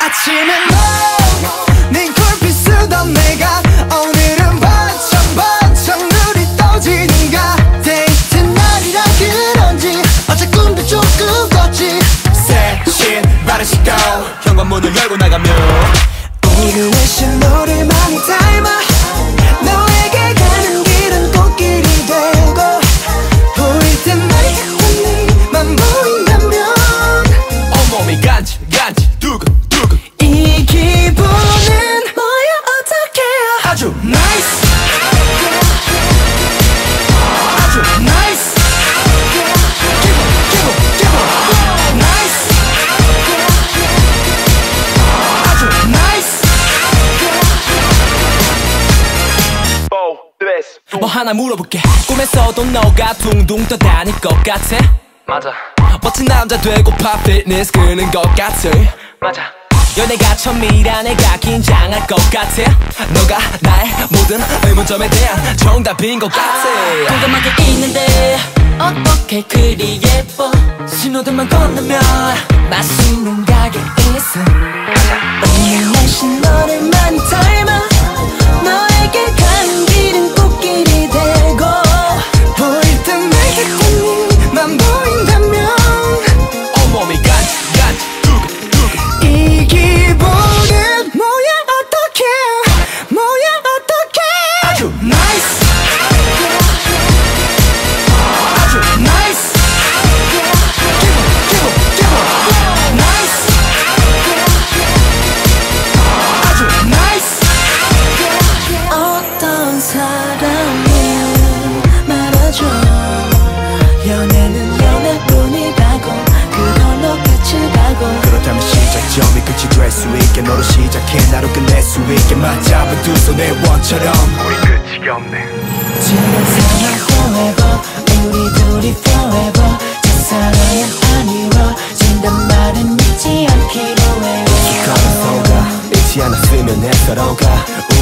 아침에 너네 콜빛 쓰던 내가 오늘은 반짝 반짝 눈이 떠지는가? 데이트 날이라 그런지 어제 꿈도 조금 꿨지. 새신 바른 시도 현관문을 열고 나가면 오늘의 신호를 많이 닮아 아주 나이스 아주 나이스 기분 기분 기분 나이스 아주 나이스 뭐 하나 물어볼게. 꿈에서도 너가 둥둥 떠다닐 것 같아? 맞아. 멋진 남자 되고파 피트니스 끄는 것 같아? 맞아 연애가 처음이라 내가 긴장할 것 같아. 너가 나의 모든 의문점에 대한 정답인 것 같아. 궁금하게 있는데 어떻게 그리 예뻐? 신호등만 건너면 맛있는 가게 있어 오늘 날씨 너 점이 끝이 될 수 있게. 너로 시작해. 나로 끝낼 수 있게. 맞잡은 두 손의 원처럼 끝이 없네. 지금 상황 forever 우리 둘이 forever 첫사랑은 아니워진단 말은 잊지 않았으면 해서로 가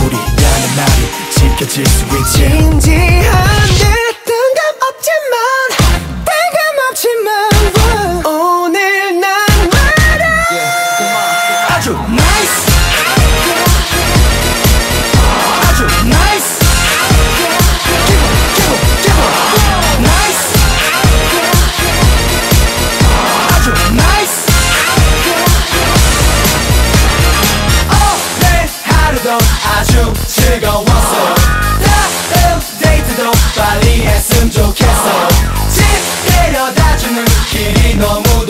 우리라는 말이 지켜질 수 있지. 진지한 듯 뜬금없지만 뜬금없지만 오늘 난 말야 아주 나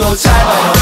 데려다주